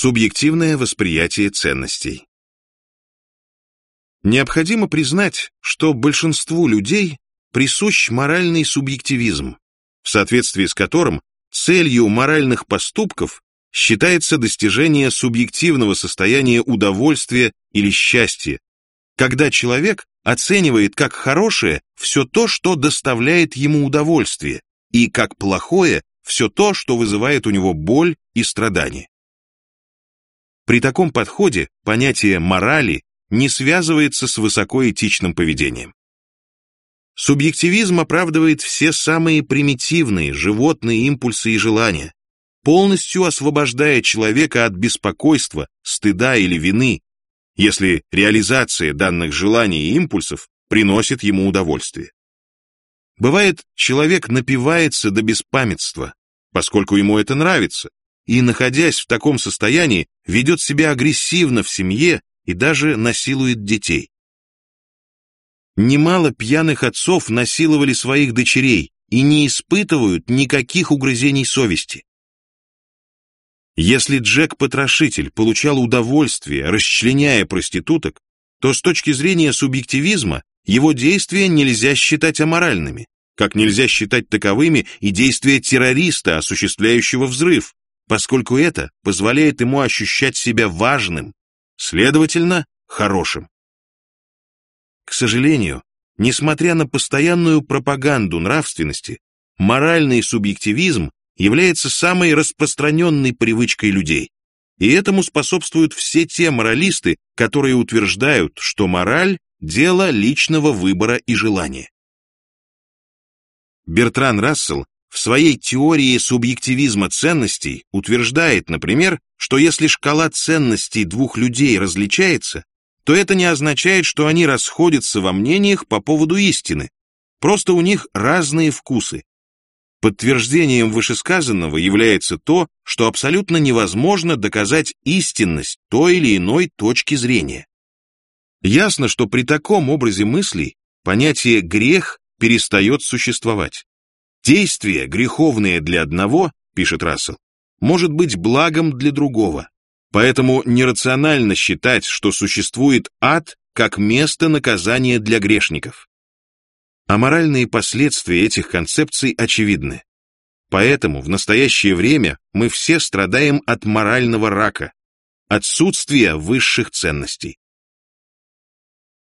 Субъективное восприятие ценностей. Необходимо признать, что большинству людей присущ моральный субъективизм, в соответствии с которым целью моральных поступков считается достижение субъективного состояния удовольствия или счастья, когда человек оценивает как хорошее все то, что доставляет ему удовольствие, и как плохое все то, что вызывает у него боль и страдания. При таком подходе понятие морали не связывается с высокоэтичным поведением. Субъективизм оправдывает все самые примитивные животные импульсы и желания, полностью освобождая человека от беспокойства, стыда или вины, если реализация данных желаний и импульсов приносит ему удовольствие. Бывает, человек напивается до беспамятства, поскольку ему это нравится, и, находясь в таком состоянии, ведет себя агрессивно в семье и даже насилует детей. Немало пьяных отцов насиловали своих дочерей и не испытывают никаких угрызений совести. Если Джек-потрошитель получал удовольствие, расчленяя проституток, то с точки зрения субъективизма его действия нельзя считать аморальными, как нельзя считать таковыми и действия террориста, осуществляющего взрыв, поскольку это позволяет ему ощущать себя важным, следовательно, хорошим. К сожалению, несмотря на постоянную пропаганду нравственности, моральный субъективизм является самой распространенной привычкой людей. И этому способствуют все те моралисты, которые утверждают, что мораль – дело личного выбора и желания. Бертран Рассел в своей теории субъективизма ценностей утверждает, например, что если шкала ценностей двух людей различается, то это не означает, что они расходятся во мнениях по поводу истины, просто у них разные вкусы. Подтверждением вышесказанного является то, что абсолютно невозможно доказать истинность той или иной точки зрения. Ясно, что при таком образе мыслей понятие «грех» перестает существовать. Действие, греховное для одного, пишет Рассел, может быть благом для другого. Поэтому нерационально считать, что существует ад как место наказания для грешников. А моральные последствия этих концепций очевидны. Поэтому в настоящее время мы все страдаем от морального рака, отсутствия высших ценностей.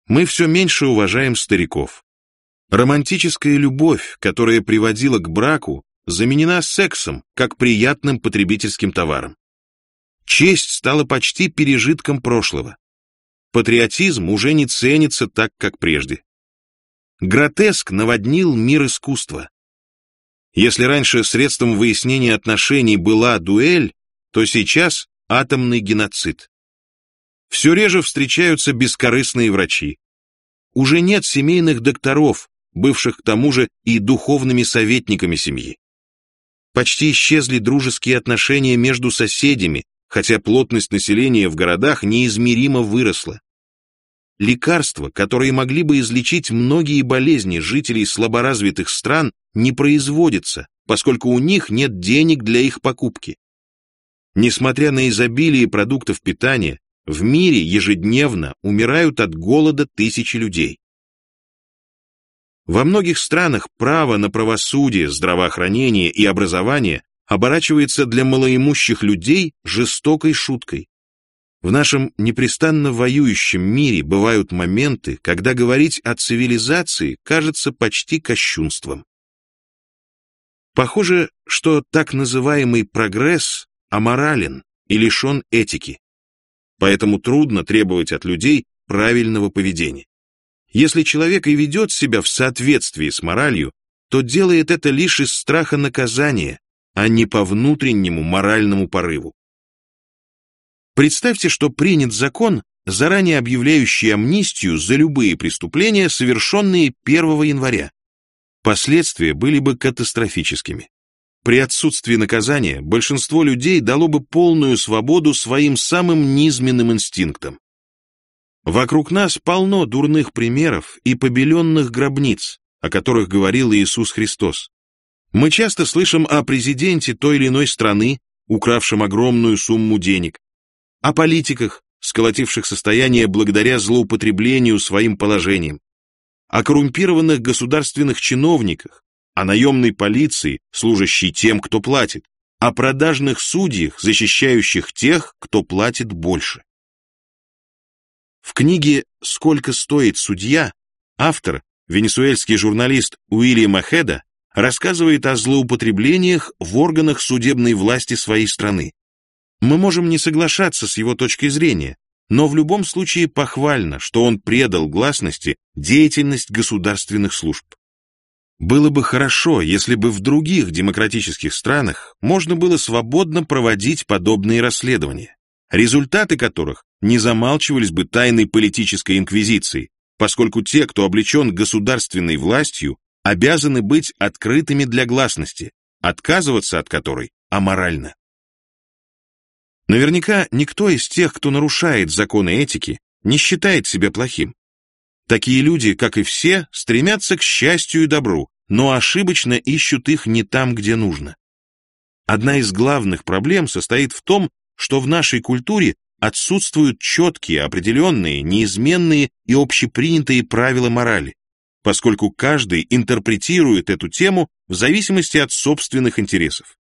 Мы все меньше уважаем стариков. Романтическая любовь, которая приводила к браку, заменена сексом, как приятным потребительским товаром. Честь стала почти пережитком прошлого. Патриотизм уже не ценится так, как прежде. Гротеск наводнил мир искусства. Если раньше средством выяснения отношений была дуэль, то сейчас атомный геноцид. Все реже встречаются бескорыстные врачи. Уже нет семейных докторов, бывших к тому же и духовными советниками семьи. Почти исчезли дружеские отношения между соседями, хотя плотность населения в городах неизмеримо выросла. Лекарства, которые могли бы излечить многие болезни жителей слаборазвитых стран, не производятся, поскольку у них нет денег для их покупки. Несмотря на изобилие продуктов питания, в мире ежедневно умирают от голода тысячи людей. Во многих странах право на правосудие, здравоохранение и образование оборачивается для малоимущих людей жестокой шуткой. В нашем непрестанно воюющем мире бывают моменты, когда говорить о цивилизации кажется почти кощунством. Похоже, что так называемый прогресс аморален и лишен этики, поэтому трудно требовать от людей правильного поведения. Если человек и ведет себя в соответствии с моралью, то делает это лишь из страха наказания, а не по внутреннему моральному порыву. Представьте, что принят закон, заранее объявляющий амнистию за любые преступления, совершенные 1 января. Последствия были бы катастрофическими. При отсутствии наказания большинство людей дало бы полную свободу своим самым низменным инстинктам. Вокруг нас полно дурных примеров и побеленных гробниц, о которых говорил Иисус Христос. Мы часто слышим о президенте той или иной страны, укравшем огромную сумму денег, о политиках, сколотивших состояние благодаря злоупотреблению своим положением, о коррумпированных государственных чиновниках, о наемной полиции, служащей тем, кто платит, о продажных судьях, защищающих тех, кто платит больше. В книге «Сколько стоит судья» автор, венесуэльский журналист Уильям Ахеда, рассказывает о злоупотреблениях в органах судебной власти своей страны. Мы можем не соглашаться с его точкой зрения, но в любом случае похвально, что он предал гласности деятельность государственных служб. Было бы хорошо, если бы в других демократических странах можно было свободно проводить подобные расследования, результаты которых не замалчивались бы тайной политической инквизиции, поскольку те, кто облечен государственной властью, обязаны быть открытыми для гласности, отказываться от которой аморально. Наверняка никто из тех, кто нарушает законы этики, не считает себя плохим. Такие люди, как и все, стремятся к счастью и добру, но ошибочно ищут их не там, где нужно. Одна из главных проблем состоит в том, что в нашей культуре отсутствуют четкие, определенные, неизменные и общепринятые правила морали, поскольку каждый интерпретирует эту тему в зависимости от собственных интересов.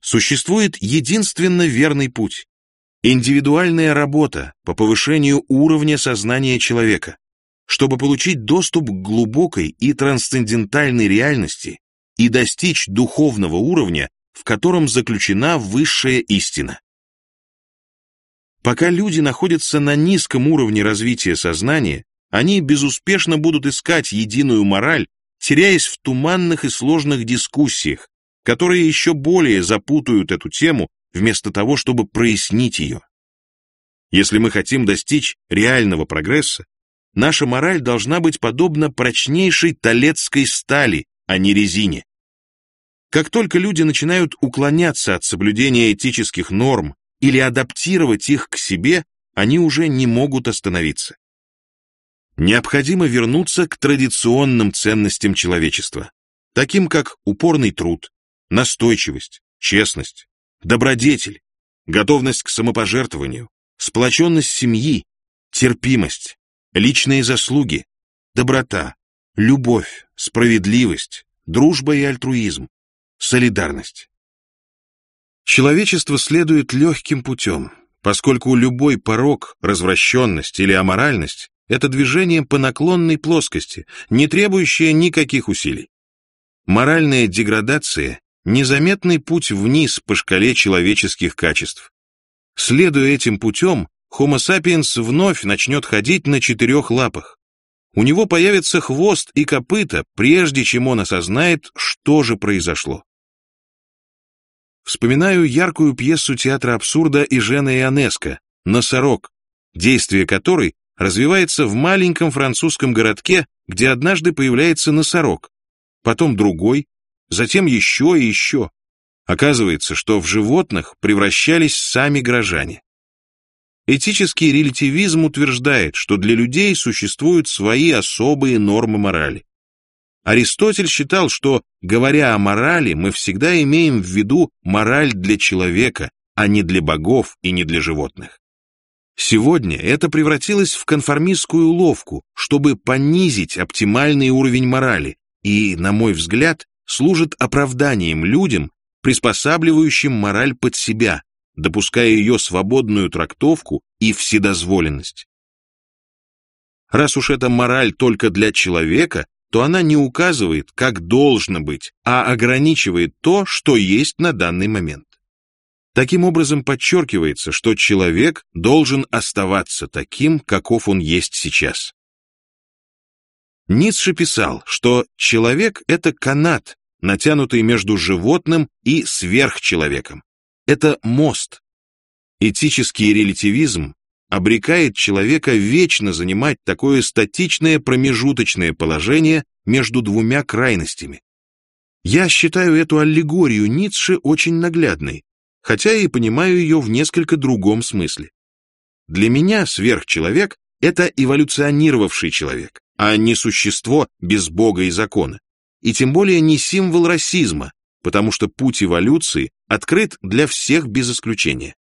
Существует единственно верный путь – индивидуальная работа по повышению уровня сознания человека, чтобы получить доступ к глубокой и трансцендентальной реальности и достичь духовного уровня, в котором заключена высшая истина. Пока люди находятся на низком уровне развития сознания, они безуспешно будут искать единую мораль, теряясь в туманных и сложных дискуссиях, которые еще более запутают эту тему, вместо того, чтобы прояснить ее. Если мы хотим достичь реального прогресса, наша мораль должна быть подобна прочнейшей талецкой стали, а не резине. Как только люди начинают уклоняться от соблюдения этических норм или адаптировать их к себе, они уже не могут остановиться. Необходимо вернуться к традиционным ценностям человечества, таким как упорный труд, настойчивость, честность, добродетель, готовность к самопожертвованию, сплоченность семьи, терпимость, личные заслуги, доброта, любовь, справедливость, дружба и альтруизм, солидарность. Человечество следует легким путем, поскольку любой порог, развращенность или аморальность – это движение по наклонной плоскости, не требующее никаких усилий. Моральная деградация незаметный путь вниз по шкале человеческих качеств. Следуя этим путем, Homo sapiens вновь начнет ходить на четырех лапах. У него появится хвост и копыта, прежде чем он осознает, что же произошло. Вспоминаю яркую пьесу театра абсурда и Жена Ионеско «Носорог», действие которой развивается в маленьком французском городке, где однажды появляется носорог, потом другой, затем еще и еще. Оказывается, что в животных превращались сами горожане. Этический релятивизм утверждает, что для людей существуют свои особые нормы морали. Аристотель считал, что, говоря о морали, мы всегда имеем в виду мораль для человека, а не для богов и не для животных. Сегодня это превратилось в конформистскую уловку, чтобы понизить оптимальный уровень морали и, на мой взгляд, служит оправданием людям, приспосабливающим мораль под себя, допуская ее свободную трактовку и вседозволенность. Раз уж эта мораль только для человека, то она не указывает, как должно быть, а ограничивает то, что есть на данный момент. Таким образом подчеркивается, что человек должен оставаться таким, каков он есть сейчас. Ницше писал, что человек — это канат, натянутый между животным и сверхчеловеком. Это мост. Этический релятивизм обрекает человека вечно занимать такое статичное промежуточное положение между двумя крайностями. Я считаю эту аллегорию Ницше очень наглядной, хотя и понимаю ее в несколько другом смысле. Для меня сверхчеловек — это эволюционировавший человек, а не существо без Бога и закона и тем более не символ расизма, потому что путь эволюции открыт для всех без исключения.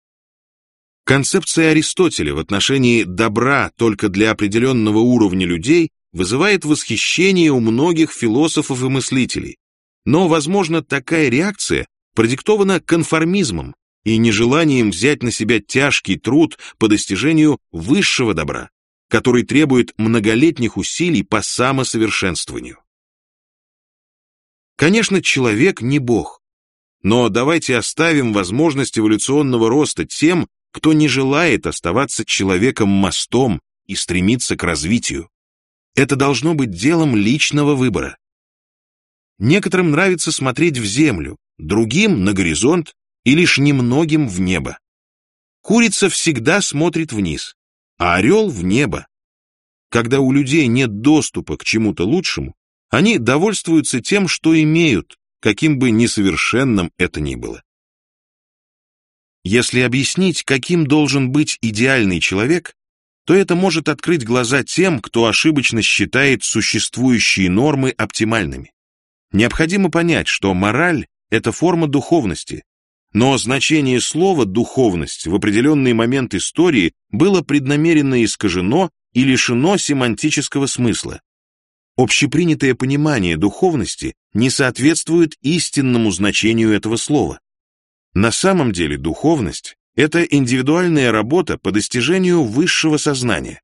Концепция Аристотеля в отношении добра только для определенного уровня людей вызывает восхищение у многих философов и мыслителей. Но, возможно, такая реакция продиктована конформизмом и нежеланием взять на себя тяжкий труд по достижению высшего добра, который требует многолетних усилий по самосовершенствованию. Конечно, человек не бог, но давайте оставим возможность эволюционного роста тем, кто не желает оставаться человеком-мостом и стремится к развитию. Это должно быть делом личного выбора. Некоторым нравится смотреть в землю, другим — на горизонт и лишь немногим в небо. Курица всегда смотрит вниз, а орел — в небо. Когда у людей нет доступа к чему-то лучшему, они довольствуются тем, что имеют, каким бы несовершенным это ни было. Если объяснить, каким должен быть идеальный человек, то это может открыть глаза тем, кто ошибочно считает существующие нормы оптимальными. Необходимо понять, что мораль – это форма духовности, но значение слова «духовность» в определенный момент истории было преднамеренно искажено и лишено семантического смысла. Общепринятое понимание духовности не соответствует истинному значению этого слова. На самом деле духовность – это индивидуальная работа по достижению высшего сознания,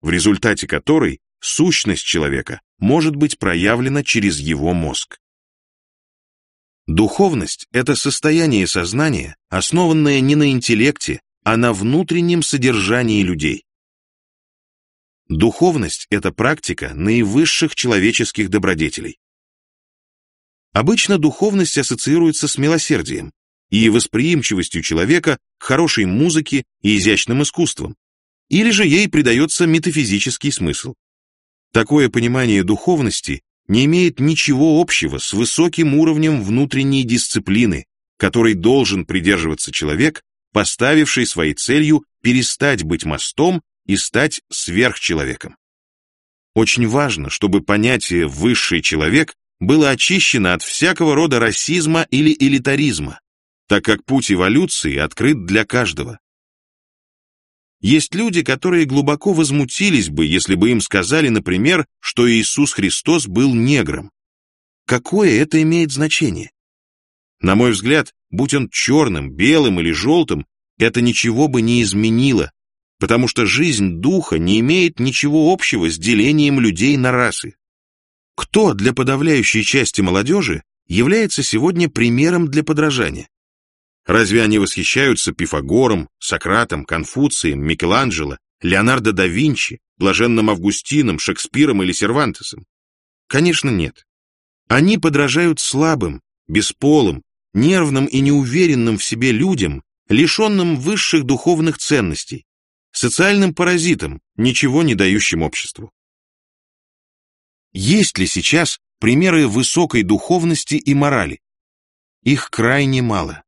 в результате которой сущность человека может быть проявлена через его мозг. Духовность – это состояние сознания, основанное не на интеллекте, а на внутреннем содержании людей. Духовность – это практика наивысших человеческих добродетелей. Обычно духовность ассоциируется с милосердием, и восприимчивостью человека к хорошей музыке и изящным искусствам, или же ей придается метафизический смысл. Такое понимание духовности не имеет ничего общего с высоким уровнем внутренней дисциплины, которой должен придерживаться человек, поставивший своей целью перестать быть мостом и стать сверхчеловеком. Очень важно, чтобы понятие «высший человек» было очищено от всякого рода расизма или элитаризма, так как путь эволюции открыт для каждого. Есть люди, которые глубоко возмутились бы, если бы им сказали, например, что Иисус Христос был негром. Какое это имеет значение? На мой взгляд, будь он черным, белым или желтым, это ничего бы не изменило, потому что жизнь духа не имеет ничего общего с делением людей на расы. Кто для подавляющей части молодежи является сегодня примером для подражания? Разве они восхищаются Пифагором, Сократом, Конфуцием, Микеланджело, Леонардо да Винчи, Блаженным Августином, Шекспиром или Сервантесом? Конечно, нет. Они подражают слабым, бесполым, нервным и неуверенным в себе людям, лишенным высших духовных ценностей, социальным паразитам, ничего не дающим обществу. Есть ли сейчас примеры высокой духовности и морали? Их крайне мало.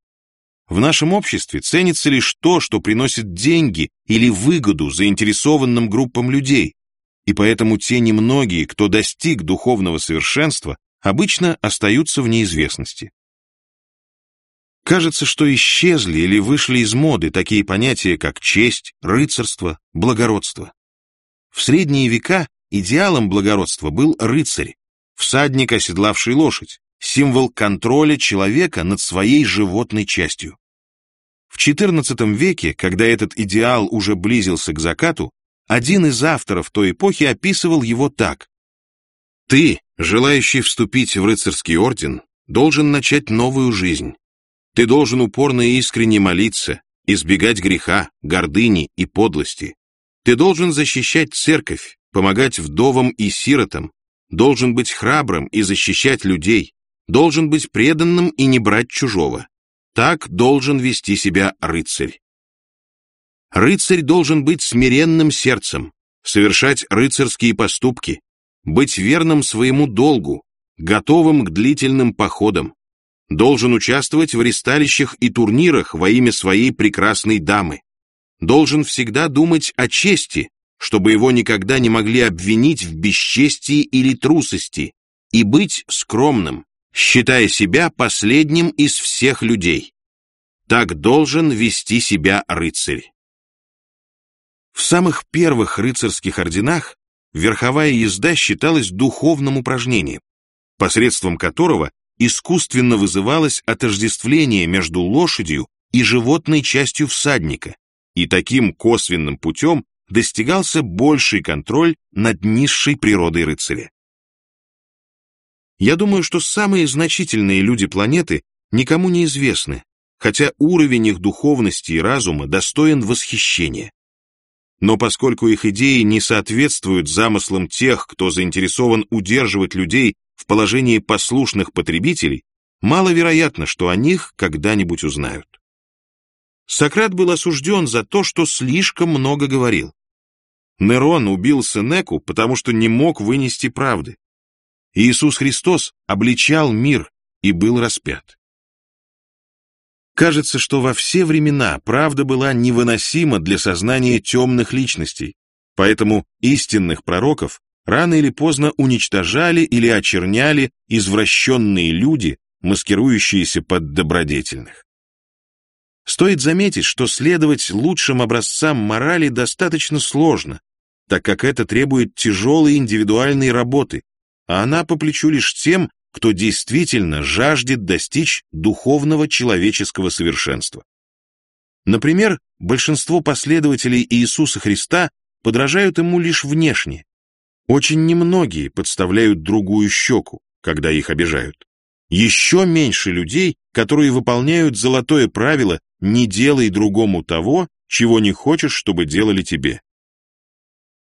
В нашем обществе ценится лишь то, что приносит деньги или выгоду заинтересованным группам людей, и поэтому те немногие, кто достиг духовного совершенства, обычно остаются в неизвестности. Кажется, что исчезли или вышли из моды такие понятия, как честь, рыцарство, благородство. В средние века идеалом благородства был рыцарь, всадник, оседлавший лошадь, символ контроля человека над своей животной частью. В XIV веке, когда этот идеал уже близился к закату, один из авторов той эпохи описывал его так. «Ты, желающий вступить в рыцарский орден, должен начать новую жизнь. Ты должен упорно и искренне молиться, избегать греха, гордыни и подлости. Ты должен защищать церковь, помогать вдовам и сиротам, должен быть храбрым и защищать людей, должен быть преданным и не брать чужого. Так должен вести себя рыцарь. Рыцарь должен быть смиренным сердцем, совершать рыцарские поступки, быть верным своему долгу, готовым к длительным походам, должен участвовать в ресталищах и турнирах во имя своей прекрасной дамы, должен всегда думать о чести, чтобы его никогда не могли обвинить в бесчестии или трусости, и быть скромным, считая себя последним из всех людей. Так должен вести себя рыцарь. В самых первых рыцарских орденах верховая езда считалась духовным упражнением, посредством которого искусственно вызывалось отождествление между лошадью и животной частью всадника, и таким косвенным путем достигался больший контроль над низшей природой рыцаря. Я думаю, что самые значительные люди планеты никому не известны, хотя уровень их духовности и разума достоин восхищения. Но поскольку их идеи не соответствуют замыслам тех, кто заинтересован удерживать людей в положении послушных потребителей, маловероятно, что о них когда-нибудь узнают. Сократ был осужден за то, что слишком много говорил. Нерон убил Сенеку, потому что не мог вынести правды. Иисус Христос обличал мир и был распят. Кажется, что во все времена правда была невыносима для сознания темных личностей, поэтому истинных пророков рано или поздно уничтожали или очерняли извращенные люди, маскирующиеся под добродетельных. Стоит заметить, что следовать лучшим образцам морали достаточно сложно, так как это требует тяжелой индивидуальной работы, а она по плечу лишь тем, кто действительно жаждет достичь духовного человеческого совершенства. Например, большинство последователей Иисуса Христа подражают ему лишь внешне. Очень немногие подставляют другую щеку, когда их обижают. Еще меньше людей, которые выполняют золотое правило «не делай другому того, чего не хочешь, чтобы делали тебе».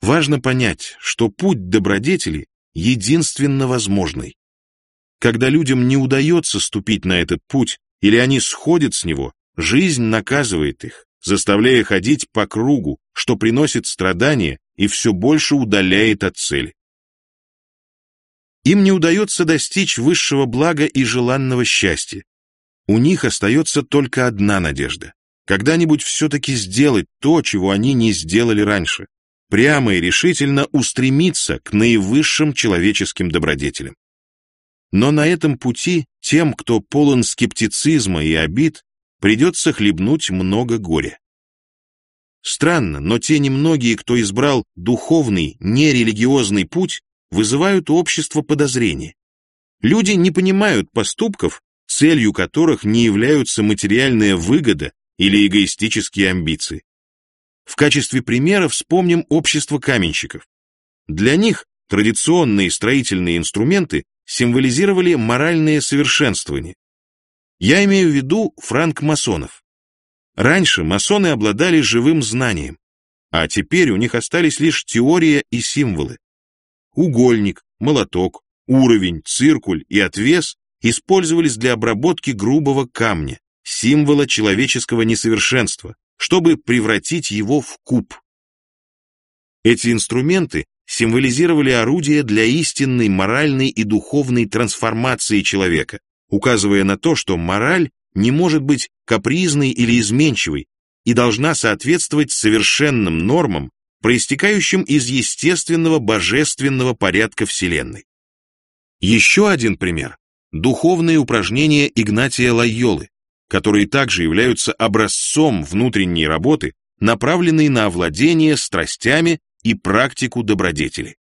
Важно понять, что путь добродетели единственно возможный. Когда людям не удается ступить на этот путь, или они сходят с него, жизнь наказывает их, заставляя ходить по кругу, что приносит страдания и все больше удаляет от цели. Им не удается достичь высшего блага и желанного счастья. У них остается только одна надежда — когда-нибудь все-таки сделать то, чего они не сделали раньше, прямо и решительно устремиться к наивысшим человеческим добродетелям. Но на этом пути тем, кто полон скептицизма и обид, придется хлебнуть много горя. Странно, но те немногие, кто избрал духовный, нерелигиозный путь, вызывают у общества подозрения. Люди не понимают поступков, целью которых не являются материальная выгода или эгоистические амбиции. В качестве примера вспомним общество каменщиков. Для них традиционные строительные инструменты символизировали моральное совершенствование. Я имею в виду франк-масонов. Раньше масоны обладали живым знанием, а теперь у них остались лишь теория и символы. Угольник, молоток, уровень, циркуль и отвес использовались для обработки грубого камня, символа человеческого несовершенства, чтобы превратить его в куб. Эти инструменты символизировали орудия для истинной моральной и духовной трансформации человека, указывая на то, что мораль не может быть капризной или изменчивой и должна соответствовать совершенным нормам, проистекающим из естественного божественного порядка Вселенной. Еще один пример – духовные упражнения Игнатия Лайолы, которые также являются образцом внутренней работы, направленной на овладение страстями и практику добродетели.